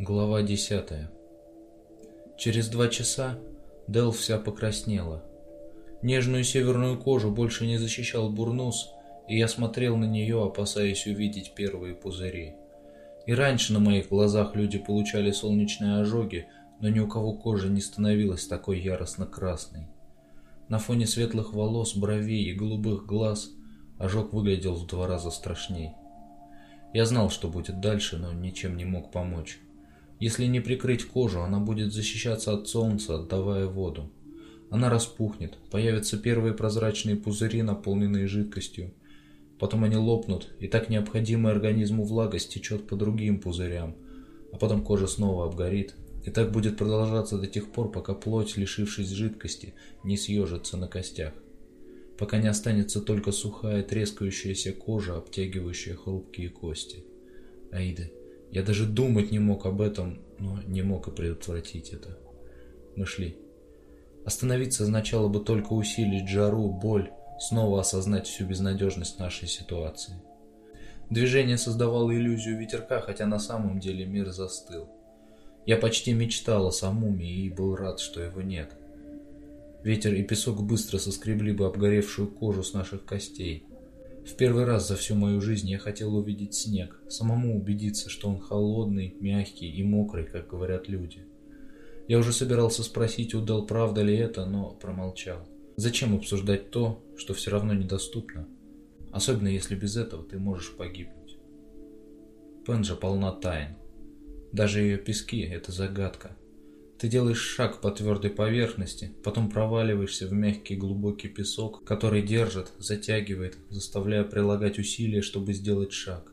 Глава 10. Через два часа Дел вся покраснела. Нежную северную кожу больше не защищал бурнус, и я смотрел на нее, опасаясь увидеть первые пузыри. И раньше на моих глазах люди получали солнечные ожоги, но ни у кого кожа не становилась такой яростно красной. На фоне светлых волос, бровей и голубых глаз ожог выглядел в два раза страшней. Я знал, что будет дальше, но ничем не мог помочь. Если не прикрыть кожу, она будет защищаться от солнца, отдавая воду. Она распухнет, появятся первые прозрачные пузыри, наполненные жидкостью. Потом они лопнут, и так необходимая организму влагость течет по другим пузырям, а потом кожа снова обгорит. И так будет продолжаться до тех пор, пока плоть, лишившись жидкости, не съежится на костях пока не останется только сухая трескающаяся кожа, обтягивающая хрупкие кости. Аида, я даже думать не мог об этом, но не мог и предотвратить это. Мы шли. Остановиться означало бы только усилить жару, боль, снова осознать всю безнадежность нашей ситуации. Движение создавало иллюзию ветерка, хотя на самом деле мир застыл. Я почти мечтал о Самуме и был рад, что его нет. Ветер и песок быстро соскребли бы обгоревшую кожу с наших костей. В первый раз за всю мою жизнь я хотел увидеть снег, самому убедиться, что он холодный, мягкий и мокрый, как говорят люди. Я уже собирался спросить у правда ли это, но промолчал. Зачем обсуждать то, что все равно недоступно? Особенно если без этого ты можешь погибнуть. Пенджа полна тайн. Даже ее пески – это загадка. Ты делаешь шаг по твердой поверхности, потом проваливаешься в мягкий глубокий песок, который держит, затягивает, заставляя прилагать усилия, чтобы сделать шаг.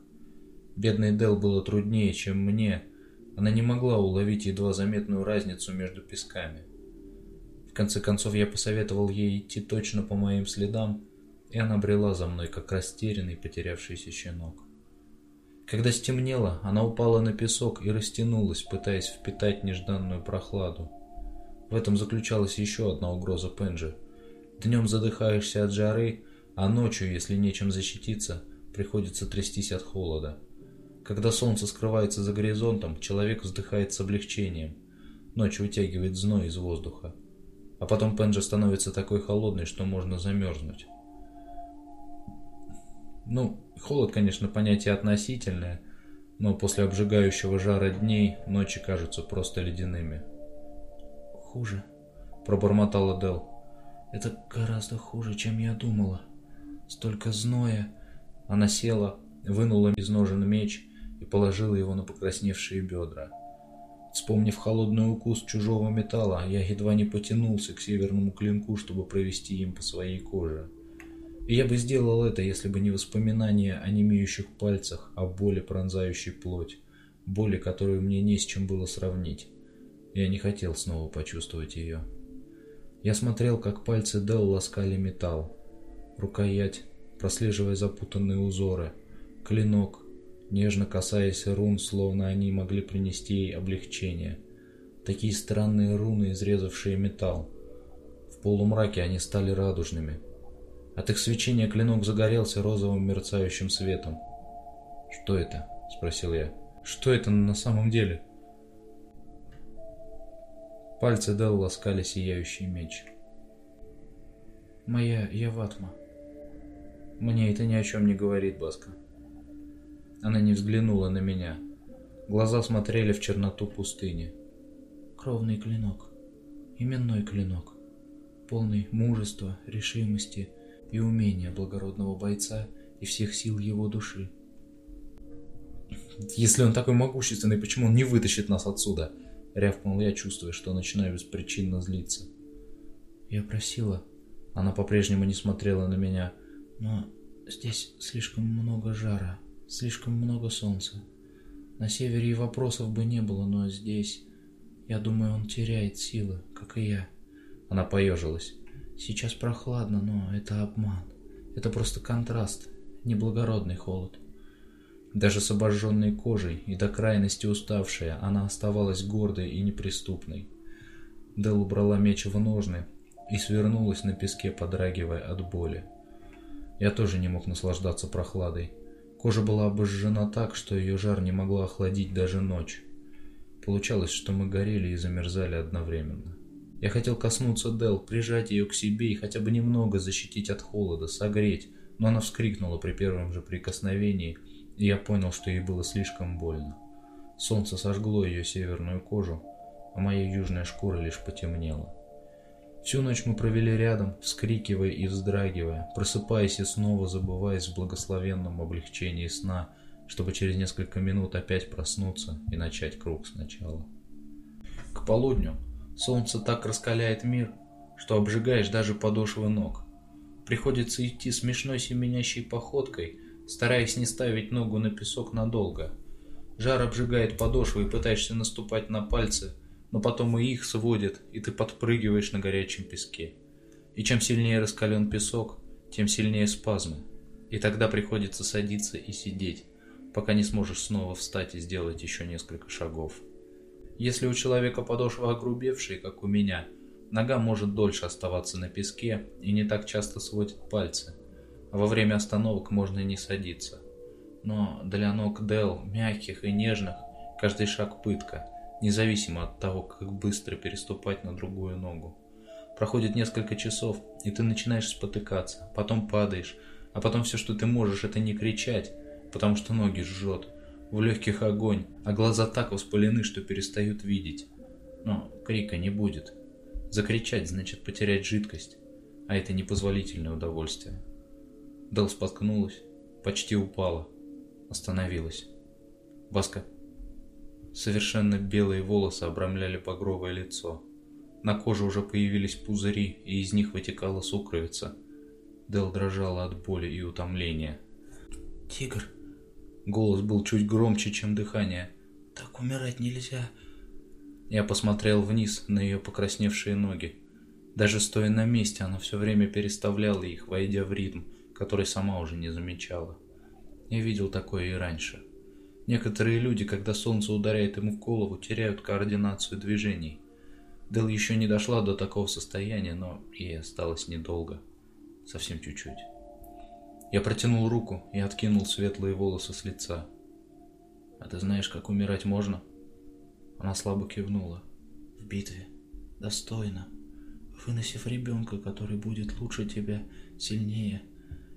Бедной Дел было труднее, чем мне. Она не могла уловить едва заметную разницу между песками. В конце концов я посоветовал ей идти точно по моим следам, и она брела за мной, как растерянный, потерявшийся щенок. Когда стемнело, она упала на песок и растянулась, пытаясь впитать нежданную прохладу. В этом заключалась еще одна угроза Пенджи. Днем задыхаешься от жары, а ночью, если нечем защититься, приходится трястись от холода. Когда солнце скрывается за горизонтом, человек вздыхает с облегчением. Ночь вытягивает зной из воздуха. А потом Пенджи становится такой холодной, что можно замерзнуть. Ну, холод, конечно, понятие относительное, но после обжигающего жара дней ночи кажутся просто ледяными. «Хуже», — пробормотала Дел. «Это гораздо хуже, чем я думала. Столько зноя». Она села, вынула из ножен меч и положила его на покрасневшие бедра. Вспомнив холодный укус чужого металла, я едва не потянулся к северному клинку, чтобы провести им по своей коже. И я бы сделал это, если бы не воспоминания о немеющих пальцах, о боли, пронзающей плоть, боли, которую мне не с чем было сравнить. Я не хотел снова почувствовать ее. Я смотрел, как пальцы Дел ласкали металл. Рукоять, прослеживая запутанные узоры. Клинок, нежно касаясь рун, словно они могли принести ей облегчение. Такие странные руны, изрезавшие металл. В полумраке они стали радужными, от их свечения клинок загорелся розовым мерцающим светом. «Что это?» – спросил я. «Что это на самом деле?» Пальцы Дел ласкали сияющий меч. «Моя Яватма». «Мне это ни о чем не говорит, Баска». Она не взглянула на меня. Глаза смотрели в черноту пустыни. «Кровный клинок. Именной клинок. Полный мужества, решимости и умения благородного бойца и всех сил его души. «Если он такой могущественный, почему он не вытащит нас отсюда?» — рявкнул я, чувствуя, что начинаю беспричинно злиться. «Я просила...» Она по-прежнему не смотрела на меня. «Но здесь слишком много жара, слишком много солнца. На севере и вопросов бы не было, но здесь... Я думаю, он теряет силы, как и я». Она поежилась. Сейчас прохладно, но это обман. Это просто контраст, неблагородный холод. Даже с обожженной кожей и до крайности уставшая, она оставалась гордой и неприступной. Дел убрала меч в ножны и свернулась на песке, подрагивая от боли. Я тоже не мог наслаждаться прохладой. Кожа была обожжена так, что ее жар не могла охладить даже ночь. Получалось, что мы горели и замерзали одновременно. Я хотел коснуться Дел, прижать ее к себе и хотя бы немного защитить от холода, согреть, но она вскрикнула при первом же прикосновении, и я понял, что ей было слишком больно. Солнце сожгло ее северную кожу, а моя южная шкура лишь потемнела. Всю ночь мы провели рядом, вскрикивая и вздрагивая, просыпаясь и снова забываясь в благословенном облегчении сна, чтобы через несколько минут опять проснуться и начать круг сначала. К полудню солнце так раскаляет мир, что обжигаешь даже подошвы ног. Приходится идти смешной семенящей походкой, стараясь не ставить ногу на песок надолго. Жар обжигает подошвы и пытаешься наступать на пальцы, но потом и их сводит, и ты подпрыгиваешь на горячем песке. И чем сильнее раскален песок, тем сильнее спазмы. И тогда приходится садиться и сидеть, пока не сможешь снова встать и сделать еще несколько шагов. Если у человека подошва огрубевшая, как у меня, Нога может дольше оставаться на песке и не так часто сводит пальцы. Во время остановок можно и не садиться. Но для ног Дел, мягких и нежных, каждый шаг пытка, независимо от того, как быстро переступать на другую ногу. Проходит несколько часов, и ты начинаешь спотыкаться, потом падаешь, а потом все, что ты можешь, это не кричать, потому что ноги жжет, в легких огонь, а глаза так воспалены, что перестают видеть. Но крика не будет. Закричать значит потерять жидкость, а это непозволительное удовольствие. Дел споткнулась, почти упала, остановилась. Баска. Совершенно белые волосы обрамляли багровое лицо. На коже уже появились пузыри, и из них вытекала сукровица. Дел дрожала от боли и утомления. «Тигр!» Голос был чуть громче, чем дыхание. «Так умирать нельзя!» Я посмотрел вниз на ее покрасневшие ноги. Даже стоя на месте, она все время переставляла их, войдя в ритм, который сама уже не замечала. Я видел такое и раньше. Некоторые люди, когда солнце ударяет ему в голову, теряют координацию движений. Дел еще не дошла до такого состояния, но ей осталось недолго. Совсем чуть-чуть. Я протянул руку и откинул светлые волосы с лица. «А ты знаешь, как умирать можно?» Она слабо кивнула. В битве. Достойно. Выносив ребенка, который будет лучше тебя, сильнее.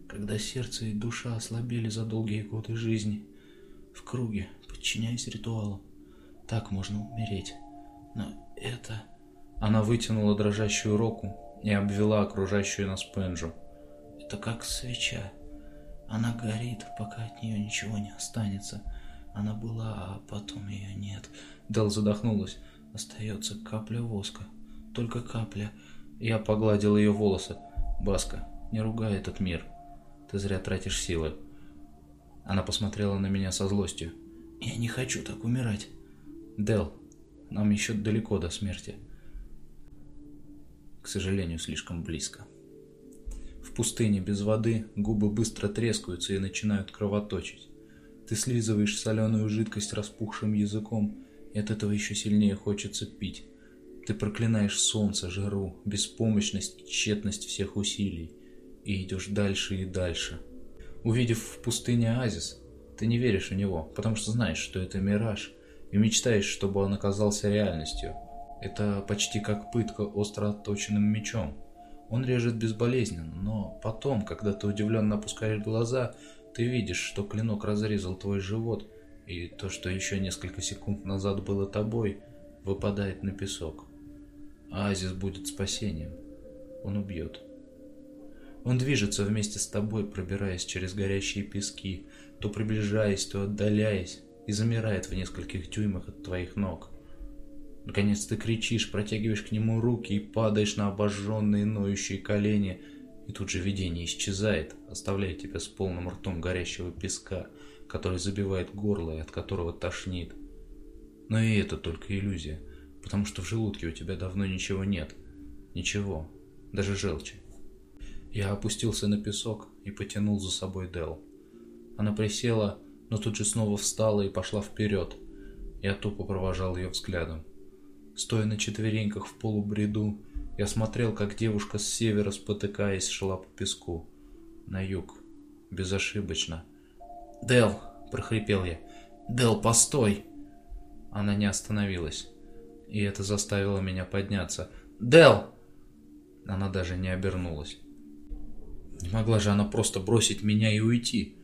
Когда сердце и душа ослабели за долгие годы жизни. В круге, подчиняясь ритуалам. Так можно умереть. Но это... Она вытянула дрожащую руку и обвела окружающую нас пенджу. Это как свеча. Она горит, пока от нее ничего не останется. Она была, а потом ее нет. Дел задохнулась. Остается капля воска. Только капля. Я погладил ее волосы. Баска, не ругай этот мир. Ты зря тратишь силы. Она посмотрела на меня со злостью. Я не хочу так умирать. Дел, нам еще далеко до смерти. К сожалению, слишком близко. Пустыне без воды губы быстро трескаются и начинают кровоточить. Ты слизываешь соленую жидкость распухшим языком и от этого еще сильнее хочется пить. Ты проклинаешь солнце, жару, беспомощность и тщетность всех усилий. И идешь дальше и дальше. Увидев в пустыне оазис, ты не веришь в него, потому что знаешь, что это мираж, и мечтаешь, чтобы он оказался реальностью. Это почти как пытка остро отточенным мечом. Он режет безболезненно, но потом, когда ты удивленно опускаешь глаза, ты видишь, что клинок разрезал твой живот – и то, что еще несколько секунд назад было тобой, выпадает на песок. Оазис будет спасением. Он убьет. Он движется вместе с тобой, пробираясь через горящие пески, то приближаясь, то отдаляясь, и замирает в нескольких дюймах от твоих ног. Наконец ты кричишь, протягиваешь к нему руки и падаешь на обожженные ноющие колени, и тут же видение исчезает, оставляя тебя с полным ртом горящего песка, который забивает горло и от которого тошнит. Но и это только иллюзия, потому что в желудке у тебя давно ничего нет. Ничего, даже желчи. Я опустился на песок и потянул за собой Дел. Она присела, но тут же снова встала и пошла вперед. Я тупо провожал ее взглядом. Стоя на четвереньках в полубреду, я смотрел, как девушка с севера, спотыкаясь, шла по песку. На юг. Безошибочно. «Дел!» – прохрипел я. «Дел, постой!» Она не остановилась, и это заставило меня подняться. «Дел!» Она даже не обернулась. Не могла же она просто бросить меня и уйти.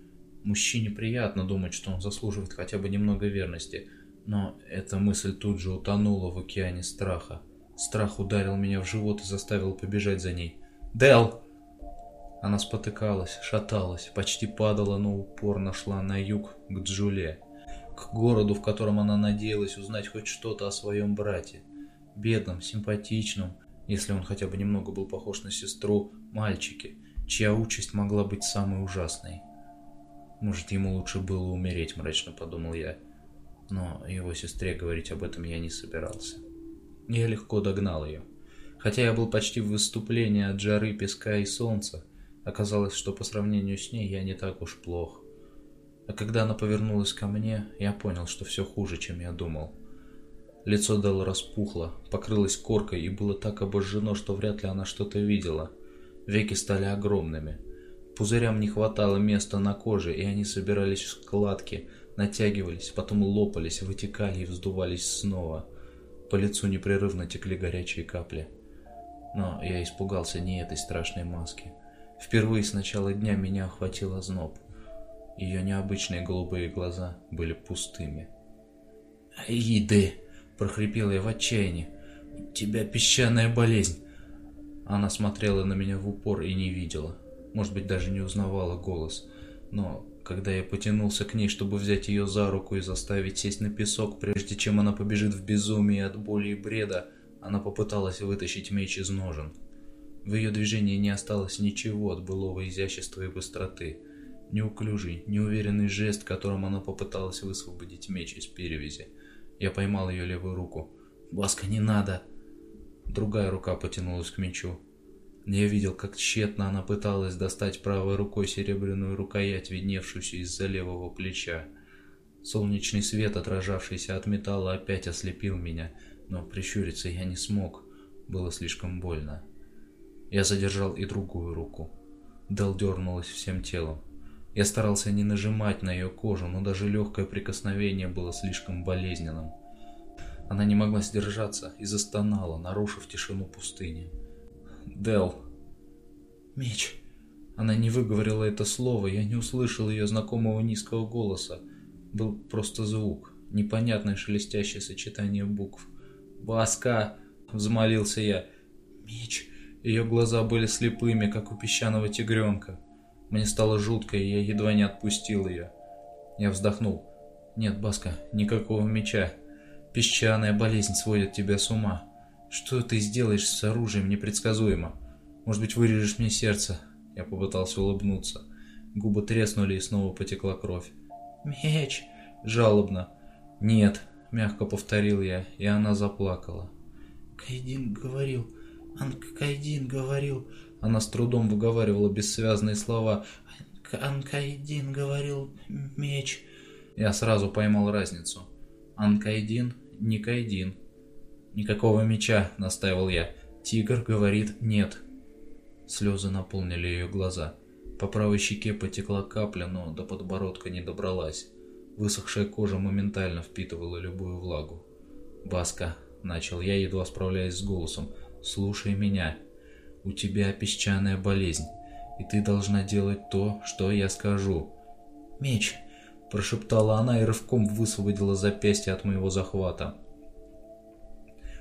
Мужчине приятно думать, что он заслуживает хотя бы немного верности, но эта мысль тут же утонула в океане страха. Страх ударил меня в живот и заставил побежать за ней. «Дел!» Она спотыкалась, шаталась, почти падала, но упорно шла на юг, к Джуле, к городу, в котором она надеялась узнать хоть что-то о своем брате. Бедном, симпатичном, если он хотя бы немного был похож на сестру, мальчике, чья участь могла быть самой ужасной. Может, ему лучше было умереть, мрачно подумал я. Но его сестре говорить об этом я не собирался. Я легко догнал ее. Хотя я был почти в выступлении от жары, песка и солнца, оказалось, что по сравнению с ней я не так уж плох. А когда она повернулась ко мне, я понял, что все хуже, чем я думал. Лицо Делла распухло, покрылось коркой и было так обожжено, что вряд ли она что-то видела. Веки стали огромными. Пузырям не хватало места на коже, и они собирались в складки, натягивались, потом лопались, вытекали и вздувались снова. По лицу непрерывно текли горячие капли. Но я испугался не этой страшной маски. Впервые с начала дня меня охватил озноб. Ее необычные голубые глаза были пустыми. «Аиды!» – прохрипел я в отчаянии. «У тебя песчаная болезнь!» Она смотрела на меня в упор и не видела может быть, даже не узнавала голос. Но когда я потянулся к ней, чтобы взять ее за руку и заставить сесть на песок, прежде чем она побежит в безумии от боли и бреда, она попыталась вытащить меч из ножен. В ее движении не осталось ничего от былого изящества и быстроты. Неуклюжий, неуверенный жест, которым она попыталась высвободить меч из перевязи. Я поймал ее левую руку. «Баска, не надо!» Другая рука потянулась к мечу. Я видел, как тщетно она пыталась достать правой рукой серебряную рукоять, видневшуюся из-за левого плеча. Солнечный свет, отражавшийся от металла, опять ослепил меня, но прищуриться я не смог, было слишком больно. Я задержал и другую руку. Дел дернулась всем телом. Я старался не нажимать на ее кожу, но даже легкое прикосновение было слишком болезненным. Она не могла сдержаться и застонала, нарушив тишину пустыни. Дел. Меч. Она не выговорила это слово, я не услышал ее знакомого низкого голоса. Был просто звук, непонятное шелестящее сочетание букв. «Баска!» — взмолился я. «Меч!» Ее глаза были слепыми, как у песчаного тигренка. Мне стало жутко, и я едва не отпустил ее. Я вздохнул. «Нет, Баска, никакого меча. Песчаная болезнь сводит тебя с ума. Что ты сделаешь с оружием непредсказуемо? Может быть, вырежешь мне сердце? Я попытался улыбнуться. Губы треснули и снова потекла кровь. Меч! Жалобно. Нет, мягко повторил я, и она заплакала. Кайдин говорил, Анкайдин говорил. Она с трудом выговаривала бессвязные слова. Анкайдин говорил меч. Я сразу поймал разницу. Анкайдин, не Кайдин. «Никакого меча», — настаивал я. Тигр говорит «нет». Слезы наполнили ее глаза. По правой щеке потекла капля, но до подбородка не добралась. Высохшая кожа моментально впитывала любую влагу. «Баска», — начал я, едва справляясь с голосом, — «слушай меня. У тебя песчаная болезнь, и ты должна делать то, что я скажу». «Меч», — прошептала она и рывком высвободила запястье от моего захвата.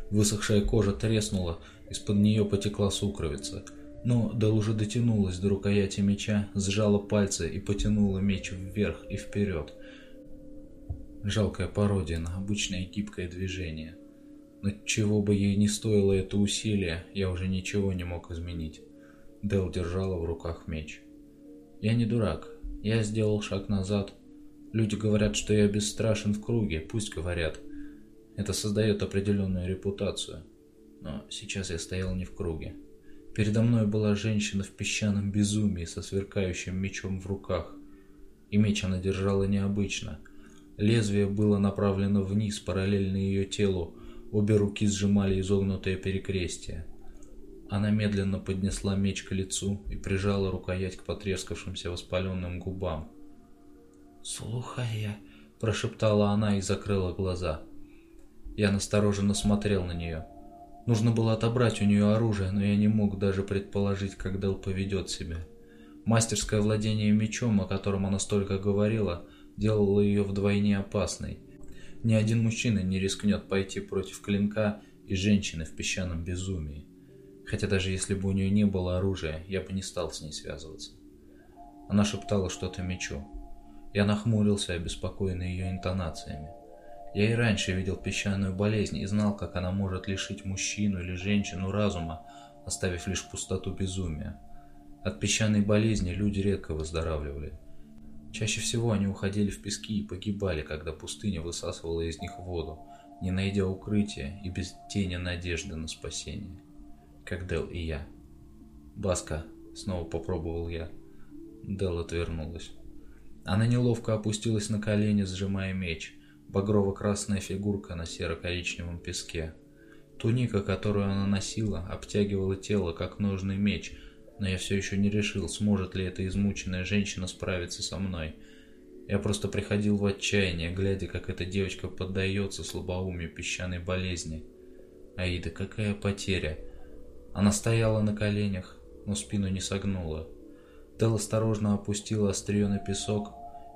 Высохшая кожа треснула, из-под нее потекла сукровица. Но Дэл уже дотянулась до рукояти меча, сжала пальцы и потянула меч вверх и вперед. Жалкая пародия на обычное гибкое движение. Но чего бы ей не стоило это усилие, я уже ничего не мог изменить. Дэл держала в руках меч. Я не дурак. Я сделал шаг назад. Люди говорят, что я бесстрашен в круге, пусть говорят. Это создает определенную репутацию. Но сейчас я стоял не в круге. Передо мной была женщина в песчаном безумии со сверкающим мечом в руках. И меч она держала необычно. Лезвие было направлено вниз, параллельно ее телу. Обе руки сжимали изогнутое перекрестие. Она медленно поднесла меч к лицу и прижала рукоять к потрескавшимся воспаленным губам. «Слухая», — прошептала она и закрыла глаза. Я настороженно смотрел на нее. Нужно было отобрать у нее оружие, но я не мог даже предположить, как Дел поведет себя. Мастерское владение мечом, о котором она столько говорила, делало ее вдвойне опасной. Ни один мужчина не рискнет пойти против клинка и женщины в песчаном безумии. Хотя даже если бы у нее не было оружия, я бы не стал с ней связываться. Она шептала что-то мечу. Я нахмурился, обеспокоенный ее интонациями. Я и раньше видел песчаную болезнь и знал, как она может лишить мужчину или женщину разума, оставив лишь пустоту безумия. От песчаной болезни люди редко выздоравливали. Чаще всего они уходили в пески и погибали, когда пустыня высасывала из них воду, не найдя укрытия и без тени надежды на спасение. Как Дел и я. «Баска», — снова попробовал я. Дел отвернулась. Она неловко опустилась на колени, сжимая меч — багрово-красная фигурка на серо-коричневом песке. Туника, которую она носила, обтягивала тело, как ножный меч, но я все еще не решил, сможет ли эта измученная женщина справиться со мной. Я просто приходил в отчаяние, глядя, как эта девочка поддается слабоумию песчаной болезни. Аида, какая потеря! Она стояла на коленях, но спину не согнула. Тел осторожно опустила острие на песок,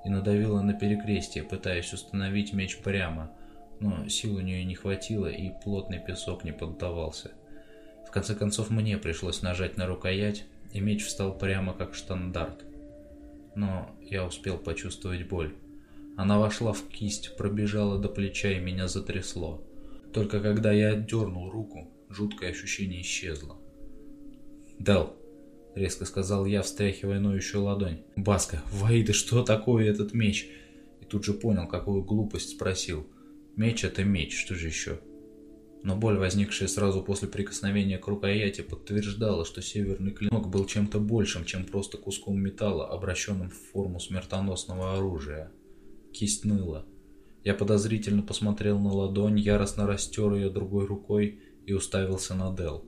и надавила на перекрестие, пытаясь установить меч прямо, но сил у нее не хватило и плотный песок не поддавался. В конце концов мне пришлось нажать на рукоять, и меч встал прямо как штандарт. Но я успел почувствовать боль. Она вошла в кисть, пробежала до плеча и меня затрясло. Только когда я отдернул руку, жуткое ощущение исчезло. «Дел!» — резко сказал я, встряхивая ноющую ладонь. «Баска, Ваида, что такое этот меч?» И тут же понял, какую глупость спросил. «Меч — это меч, что же еще?» Но боль, возникшая сразу после прикосновения к рукояти, подтверждала, что северный клинок был чем-то большим, чем просто куском металла, обращенным в форму смертоносного оружия. Кисть ныла. Я подозрительно посмотрел на ладонь, яростно растер ее другой рукой и уставился на Дел.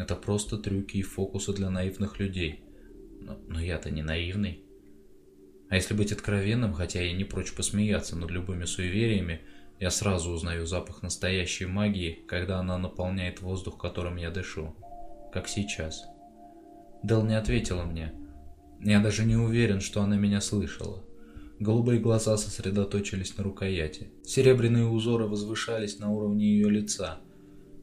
Это просто трюки и фокусы для наивных людей. Но, но я-то не наивный. А если быть откровенным, хотя я не прочь посмеяться над любыми суевериями, я сразу узнаю запах настоящей магии, когда она наполняет воздух, которым я дышу. Как сейчас. Дел не ответила мне. Я даже не уверен, что она меня слышала. Голубые глаза сосредоточились на рукояти. Серебряные узоры возвышались на уровне ее лица –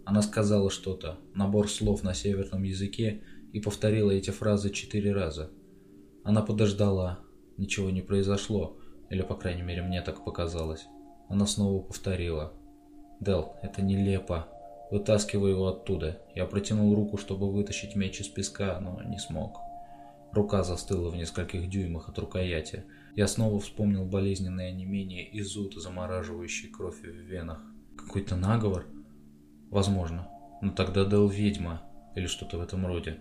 она сказала что-то, набор слов на северном языке, и повторила эти фразы четыре раза. Она подождала. Ничего не произошло, или, по крайней мере, мне так показалось. Она снова повторила. «Дел, это нелепо. Вытаскивай его оттуда». Я протянул руку, чтобы вытащить меч из песка, но не смог. Рука застыла в нескольких дюймах от рукояти. Я снова вспомнил болезненное онемение и зуд, замораживающий кровь в венах. Какой-то наговор? Возможно. Но тогда Дел ведьма или что-то в этом роде.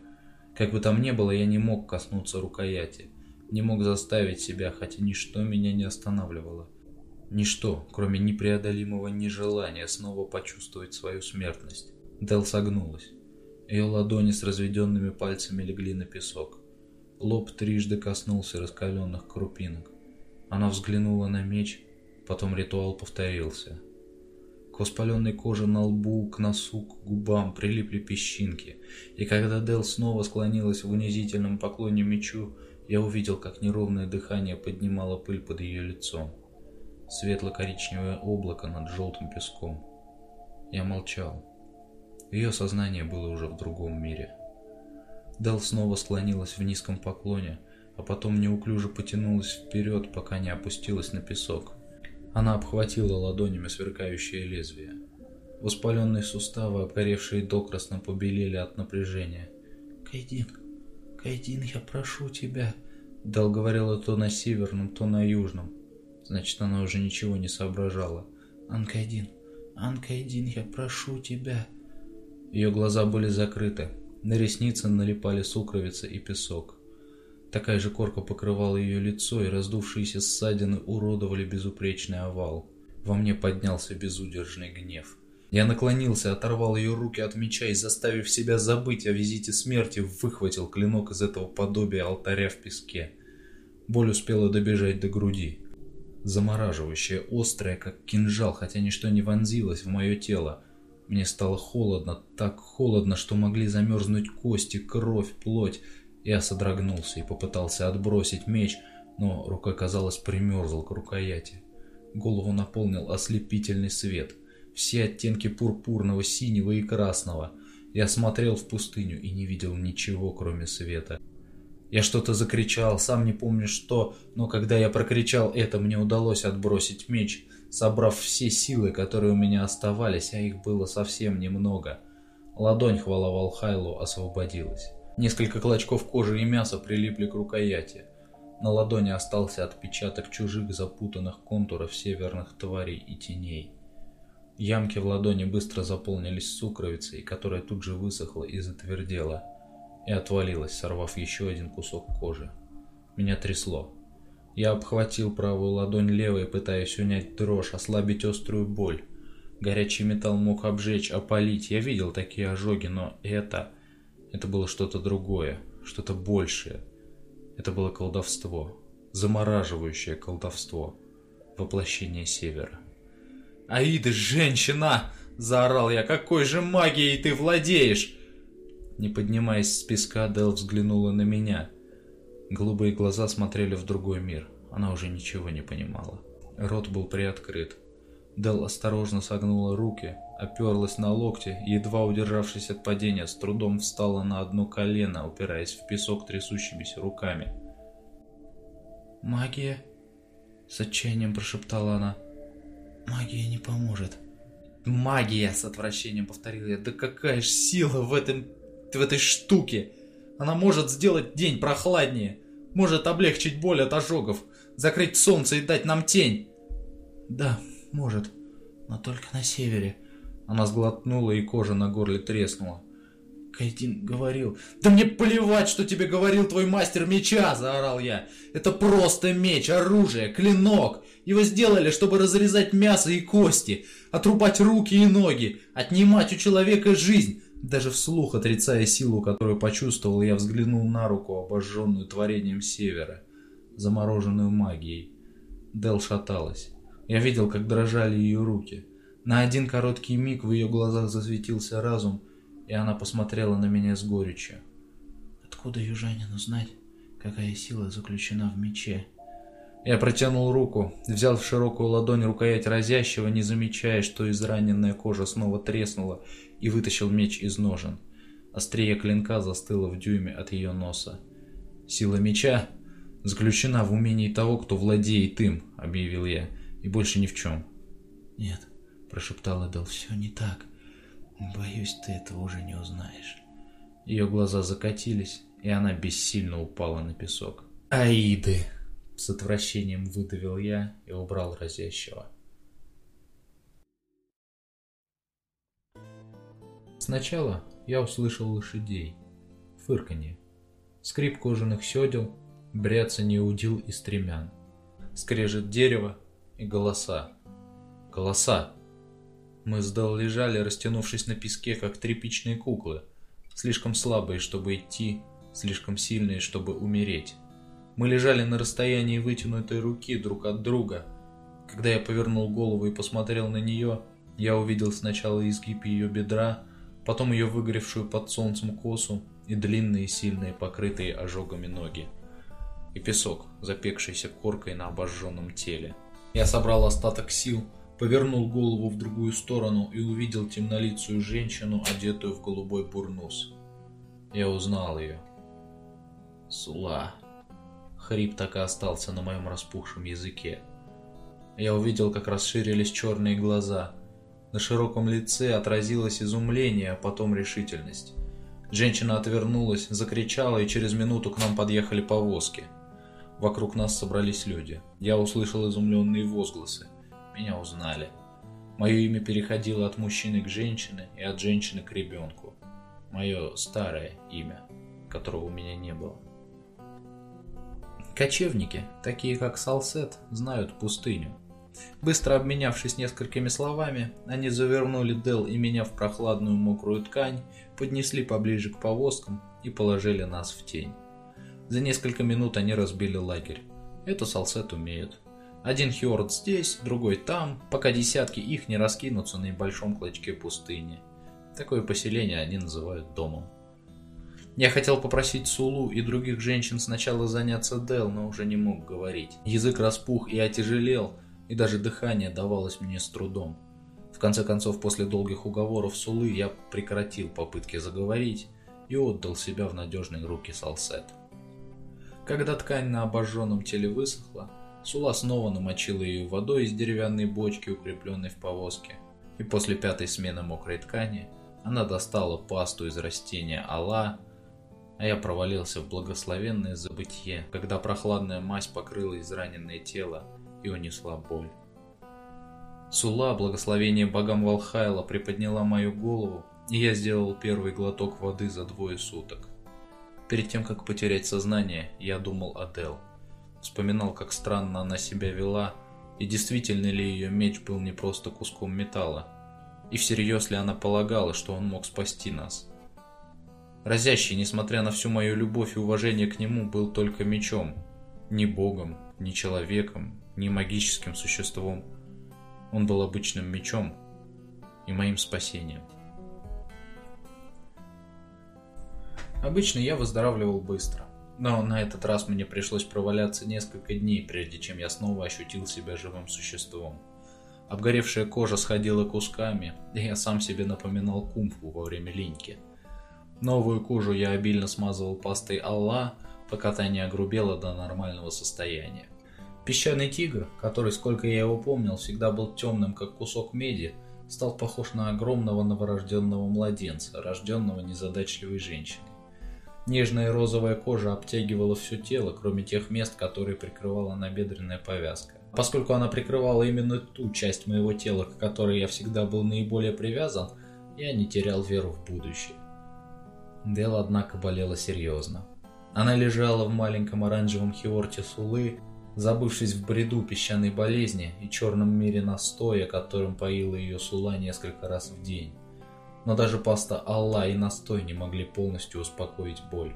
Как бы там ни было, я не мог коснуться рукояти. Не мог заставить себя, хотя ничто меня не останавливало. Ничто, кроме непреодолимого нежелания снова почувствовать свою смертность. Дел согнулась. Ее ладони с разведенными пальцами легли на песок. Лоб трижды коснулся раскаленных крупинок. Она взглянула на меч, потом ритуал повторился. К воспаленной коже на лбу, к носу, к губам прилипли песчинки, и когда Дел снова склонилась в унизительном поклоне мечу, я увидел, как неровное дыхание поднимало пыль под ее лицом. Светло-коричневое облако над желтым песком. Я молчал. Ее сознание было уже в другом мире. Дел снова склонилась в низком поклоне, а потом неуклюже потянулась вперед, пока не опустилась на песок. Она обхватила ладонями сверкающее лезвие. Воспаленные суставы, обгоревшие докрасно, побелели от напряжения. «Кайдин, Кайдин, я прошу тебя!» Дал говорила то на северном, то на южном. Значит, она уже ничего не соображала. «Анкайдин, Анкайдин, я прошу тебя!» Ее глаза были закрыты. На ресницы налипали сукровица и песок. Такая же корка покрывала ее лицо, и раздувшиеся ссадины уродовали безупречный овал. Во мне поднялся безудержный гнев. Я наклонился, оторвал ее руки от меча и, заставив себя забыть о визите смерти, выхватил клинок из этого подобия алтаря в песке. Боль успела добежать до груди. замораживающее, острое, как кинжал, хотя ничто не вонзилось в мое тело. Мне стало холодно, так холодно, что могли замерзнуть кости, кровь, плоть. Я содрогнулся и попытался отбросить меч, но рука, казалось, примерзла к рукояти. Голову наполнил ослепительный свет. Все оттенки пурпурного, синего и красного. Я смотрел в пустыню и не видел ничего, кроме света. Я что-то закричал, сам не помню что, но когда я прокричал это, мне удалось отбросить меч, собрав все силы, которые у меня оставались, а их было совсем немного. Ладонь, хвала Валхайлу, освободилась. Несколько клочков кожи и мяса прилипли к рукояти. На ладони остался отпечаток чужих запутанных контуров северных тварей и теней. Ямки в ладони быстро заполнились сукровицей, которая тут же высохла и затвердела – и отвалилась, сорвав еще один кусок кожи. Меня трясло. Я обхватил правую ладонь левой, пытаясь унять дрожь, ослабить острую боль. Горячий металл мог обжечь, опалить. Я видел такие ожоги, но это... Это было что-то другое, что-то большее. Это было колдовство. Замораживающее колдовство. Воплощение Севера. «Аида, женщина!» – заорал я. «Какой же магией ты владеешь?» Не поднимаясь с песка, Дел взглянула на меня. Голубые глаза смотрели в другой мир. Она уже ничего не понимала. Рот был приоткрыт. Дел осторожно согнула руки, оперлась на локти едва удержавшись от падения, с трудом встала на одно колено, упираясь в песок трясущимися руками. «Магия?» — с отчаянием прошептала она. «Магия не поможет». «Магия!» — с отвращением повторил я. «Да какая ж сила в этом в этой штуке. Она может сделать день прохладнее, может облегчить боль от ожогов, закрыть солнце и дать нам тень. Да, может, но только на севере. Она сглотнула, и кожа на горле треснула. Кайдин говорил. «Да мне плевать, что тебе говорил твой мастер меча!» – заорал я. «Это просто меч, оружие, клинок. Его сделали, чтобы разрезать мясо и кости, отрубать руки и ноги, отнимать у человека жизнь, даже вслух отрицая силу, которую почувствовал, я взглянул на руку, обожженную творением севера, замороженную магией. Дел шаталась. Я видел, как дрожали ее руки. На один короткий миг в ее глазах засветился разум, и она посмотрела на меня с горечью. «Откуда южанину знать, какая сила заключена в мече?» Я протянул руку, взял в широкую ладонь рукоять разящего, не замечая, что израненная кожа снова треснула, и вытащил меч из ножен. Острие клинка застыло в дюйме от ее носа. «Сила меча заключена в умении того, кто владеет им», — объявил я, — «и больше ни в чем». «Нет», — прошептал Эдел, — «все не так. Боюсь, ты этого уже не узнаешь». Ее глаза закатились, и она бессильно упала на песок. «Аиды!» С отвращением выдавил я и убрал разящего. Сначала я услышал лошадей, фырканье, скрип кожаных седел, бряцанье удил и стремян, скрежет дерева и голоса. Голоса! Мы с Дал лежали, растянувшись на песке, как тряпичные куклы, слишком слабые, чтобы идти, слишком сильные, чтобы умереть. Мы лежали на расстоянии вытянутой руки друг от друга. Когда я повернул голову и посмотрел на нее, я увидел сначала изгиб ее бедра, потом ее выгоревшую под солнцем косу и длинные, сильные, покрытые ожогами ноги. И песок, запекшийся коркой на обожженном теле. Я собрал остаток сил, повернул голову в другую сторону и увидел темнолицую женщину, одетую в голубой бурнус. Я узнал ее. Сула. Хрип так и остался на моем распухшем языке. Я увидел, как расширились черные глаза. На широком лице отразилось изумление, а потом решительность. Женщина отвернулась, закричала, и через минуту к нам подъехали повозки. Вокруг нас собрались люди. Я услышал изумленные возгласы. Меня узнали. Мое имя переходило от мужчины к женщине и от женщины к ребенку. Мое старое имя, которого у меня не было. Кочевники, такие как Салсет, знают пустыню. Быстро обменявшись несколькими словами, они завернули Дел и меня в прохладную мокрую ткань, поднесли поближе к повозкам и положили нас в тень. За несколько минут они разбили лагерь. Это Салсет умеют. Один хиорд здесь, другой там, пока десятки их не раскинутся на небольшом клочке пустыни. Такое поселение они называют домом. Я хотел попросить Сулу и других женщин сначала заняться Дел, но уже не мог говорить. Язык распух и отяжелел, и даже дыхание давалось мне с трудом. В конце концов, после долгих уговоров Сулы, я прекратил попытки заговорить и отдал себя в надежные руки Салсет. Когда ткань на обожженном теле высохла, Сула снова намочила ее водой из деревянной бочки, укрепленной в повозке. И после пятой смены мокрой ткани она достала пасту из растения Алла, а я провалился в благословенное забытье, когда прохладная мазь покрыла израненное тело и унесла боль. Сула, благословение богам Валхайла, приподняла мою голову, и я сделал первый глоток воды за двое суток. Перед тем, как потерять сознание, я думал о Дел. Вспоминал, как странно она себя вела, и действительно ли ее меч был не просто куском металла, и всерьез ли она полагала, что он мог спасти нас. Разящий, несмотря на всю мою любовь и уважение к нему, был только мечом, ни богом, ни человеком, ни магическим существом – он был обычным мечом и моим спасением. Обычно я выздоравливал быстро, но на этот раз мне пришлось проваляться несколько дней, прежде чем я снова ощутил себя живым существом. Обгоревшая кожа сходила кусками, и я сам себе напоминал кумфу во время линьки. Новую кожу я обильно смазывал пастой Алла, пока та не огрубела до нормального состояния. Песчаный тигр, который, сколько я его помнил, всегда был темным, как кусок меди, стал похож на огромного новорожденного младенца, рожденного незадачливой женщиной. Нежная розовая кожа обтягивала все тело, кроме тех мест, которые прикрывала набедренная повязка. Поскольку она прикрывала именно ту часть моего тела, к которой я всегда был наиболее привязан, я не терял веру в будущее. Дел, однако, болела серьезно. Она лежала в маленьком оранжевом хиорте Сулы, Забывшись в бреду песчаной болезни и черном мире настоя, которым поила ее Сула несколько раз в день. Но даже паста Алла и настой не могли полностью успокоить боль.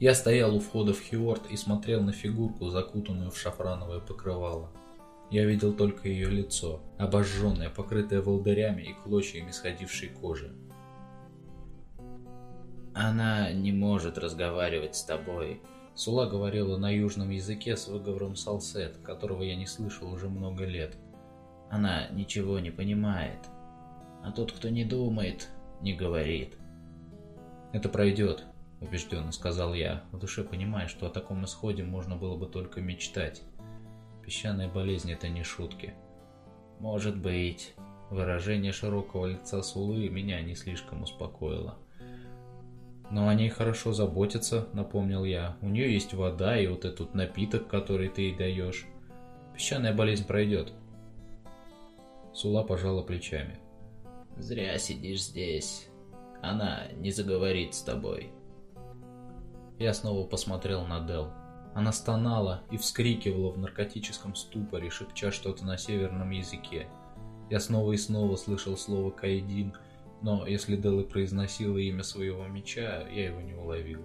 Я стоял у входа в Хиорт и смотрел на фигурку, закутанную в шафрановое покрывало. Я видел только ее лицо, обожженное, покрытое волдырями и клочьями сходившей кожи. «Она не может разговаривать с тобой», Сула говорила на южном языке с выговором салсет, которого я не слышал уже много лет. Она ничего не понимает. А тот, кто не думает, не говорит. «Это пройдет», — убежденно сказал я, в душе понимая, что о таком исходе можно было бы только мечтать. Песчаная болезнь — это не шутки. «Может быть». Выражение широкого лица Сулы меня не слишком успокоило. Но о ней хорошо заботятся, напомнил я. У нее есть вода и вот этот напиток, который ты ей даешь. Песчаная болезнь пройдет. Сула пожала плечами. Зря сидишь здесь. Она не заговорит с тобой. Я снова посмотрел на Дел. Она стонала и вскрикивала в наркотическом ступоре, шепча что-то на северном языке. Я снова и снова слышал слово «кайдин», но если Делла произносила имя своего меча, я его не уловил.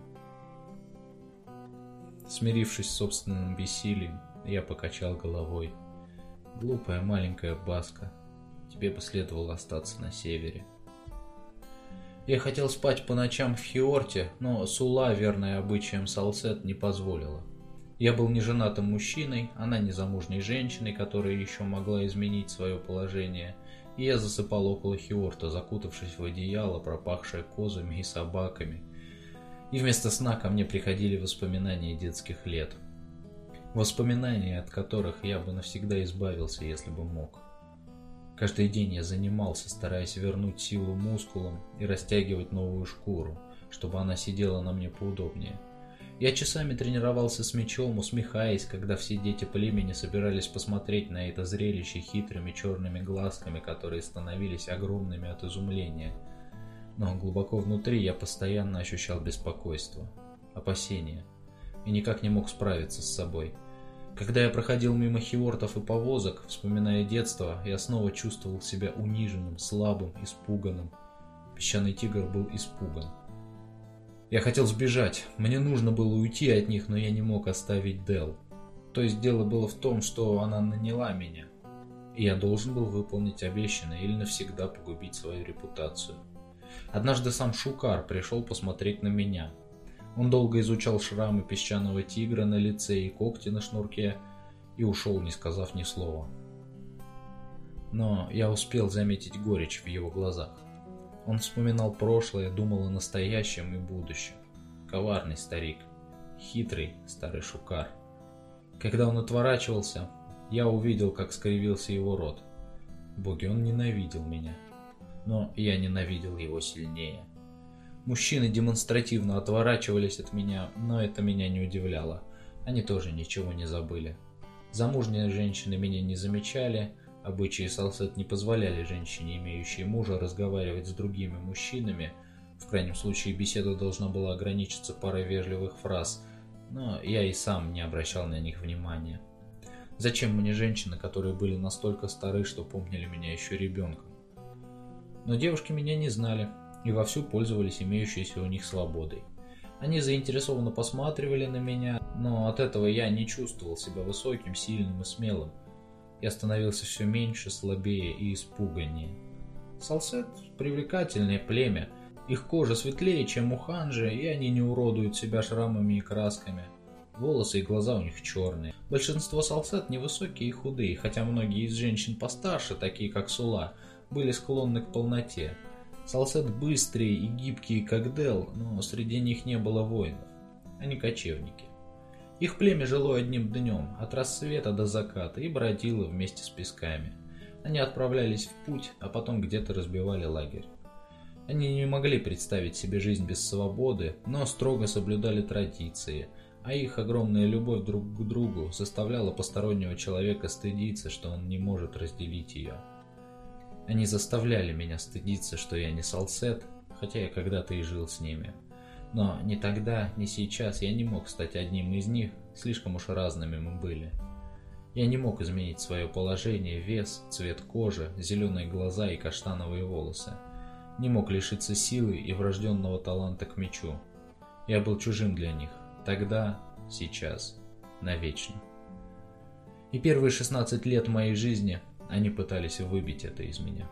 Смирившись с собственным бессилием, я покачал головой. Глупая маленькая Баска, тебе бы следовало остаться на севере. Я хотел спать по ночам в Хиорте, но Сула, верная обычаям Салсет, не позволила. Я был неженатым мужчиной, она незамужней женщиной, которая еще могла изменить свое положение, и я засыпал около Хиорта, закутавшись в одеяло, пропахшее козами и собаками. И вместо сна ко мне приходили воспоминания детских лет. Воспоминания, от которых я бы навсегда избавился, если бы мог. Каждый день я занимался, стараясь вернуть силу мускулам и растягивать новую шкуру, чтобы она сидела на мне поудобнее – я часами тренировался с мечом, усмехаясь, когда все дети племени собирались посмотреть на это зрелище хитрыми черными глазками, которые становились огромными от изумления. Но глубоко внутри я постоянно ощущал беспокойство, опасение и никак не мог справиться с собой. Когда я проходил мимо хиортов и повозок, вспоминая детство, я снова чувствовал себя униженным, слабым, испуганным. Песчаный тигр был испуган. Я хотел сбежать. Мне нужно было уйти от них, но я не мог оставить Дел. То есть дело было в том, что она наняла меня, и я должен был выполнить обещанное или навсегда погубить свою репутацию. Однажды сам Шукар пришел посмотреть на меня. Он долго изучал шрамы песчаного тигра на лице и когти на шнурке и ушел, не сказав ни слова. Но я успел заметить горечь в его глазах. Он вспоминал прошлое, думал о настоящем и будущем. Коварный старик, хитрый старый Шукар. Когда он отворачивался, я увидел, как скривился его рот. Боги, он ненавидел меня. Но я ненавидел его сильнее. Мужчины демонстративно отворачивались от меня, но это меня не удивляло. Они тоже ничего не забыли. Замужние женщины меня не замечали, обычаи салсет не позволяли женщине, имеющей мужа, разговаривать с другими мужчинами. В крайнем случае беседа должна была ограничиться парой вежливых фраз – но я и сам не обращал на них внимания. Зачем мне женщины, которые были настолько стары, что помнили меня еще ребенком? Но девушки меня не знали и вовсю пользовались имеющейся у них свободой. Они заинтересованно посматривали на меня, но от этого я не чувствовал себя высоким, сильным и смелым. Я становился все меньше, слабее и испуганнее. Салсет – привлекательное племя – их кожа светлее, чем у ханжи, и они не уродуют себя шрамами и красками. Волосы и глаза у них черные. Большинство салсет невысокие и худые, хотя многие из женщин постарше, такие как Сула, были склонны к полноте. Салсет быстрые и гибкие, как Дел, но среди них не было воинов. Они кочевники. Их племя жило одним днем, от рассвета до заката, и бродило вместе с песками. Они отправлялись в путь, а потом где-то разбивали лагерь. Они не могли представить себе жизнь без свободы, но строго соблюдали традиции, а их огромная любовь друг к другу заставляла постороннего человека стыдиться, что он не может разделить ее. Они заставляли меня стыдиться, что я не салсет, хотя я когда-то и жил с ними. Но ни тогда, ни сейчас я не мог стать одним из них, слишком уж разными мы были. Я не мог изменить свое положение, вес, цвет кожи, зеленые глаза и каштановые волосы не мог лишиться силы и врожденного таланта к мечу. Я был чужим для них. Тогда, сейчас, навечно. И первые 16 лет моей жизни они пытались выбить это из меня.